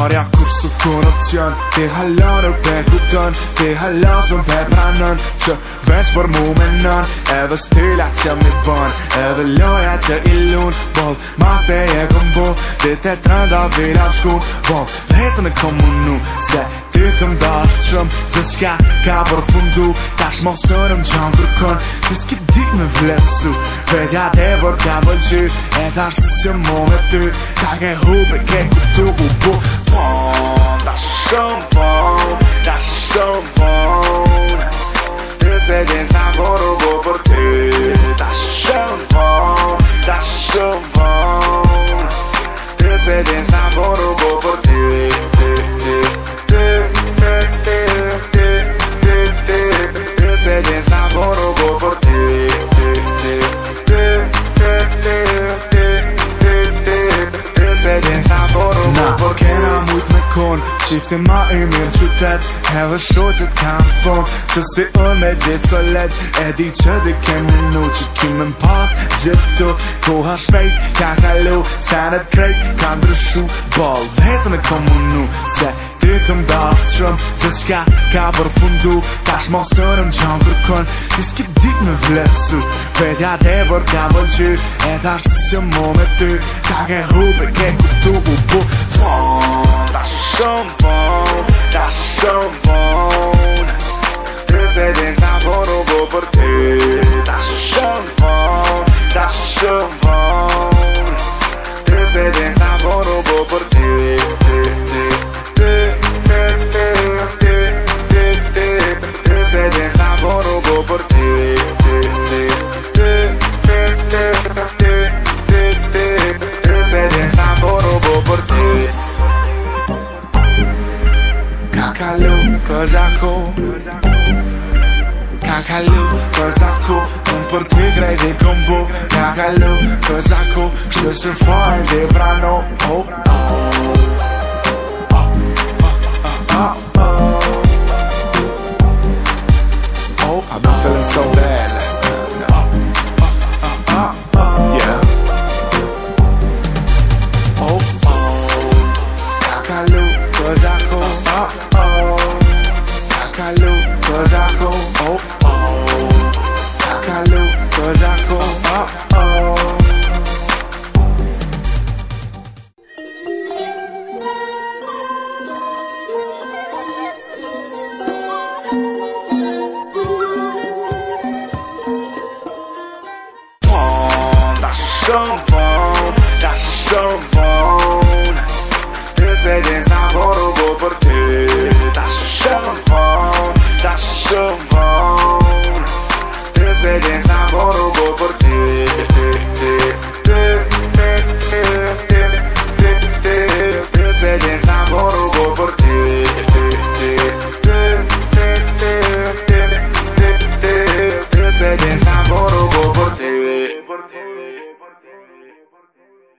historia kur su korrupcion Te halon e pe kuton Te halon su pe pranon Që veç për mu me nën Edhe stila që mi bën Edhe loja që i lun Bol, mas te e kom bo Dhe te të rënda vila për shku Bol, letën e kom Se ty këm dash të shumë Zë qka ka për fundu Tash mo sërëm qanë kërkon Ti s'ki dik me vlesu Vedja te për ka bëllqy E tash si që mo me ty Qa ke hupe ke borë Na Po kena mujt me konë Qifti ma i mirë qytet Edhe shoqet kam thonë Që si o me gjithë së let E di që di kem minu Që kime më pas gjithë këtu Koha shpejt ka kalu Senet krejt ka ndryshu Bol vetën e komunu ty këm dalë të qëmë ka përfundu Tash mos sërëm qëmë kërkon Ti s'ki dit me vlesu Vedja dhe për t'ja vëllqy E tash si që mu me ty Qa ke hupe ke kuptu u bu Fon, tash shumë fon Tash shumë fon Tëse dhe sa poru bu për ty cause cool Kakalo, cause cool Unë për ty krej dhe këmbu Kakalo, cause cool Kështë shën fajn dhe brano Oh, oh I've been feeling so bad last time. Yeah. Oh, oh. cause I call. șamfon, dar por ti. Când se dezamorul vă părte Dar și șamfon, dar și șamfon Când se dezamorul vă părte Când se dezamorul vă părte Când se dezamorul vă părte porque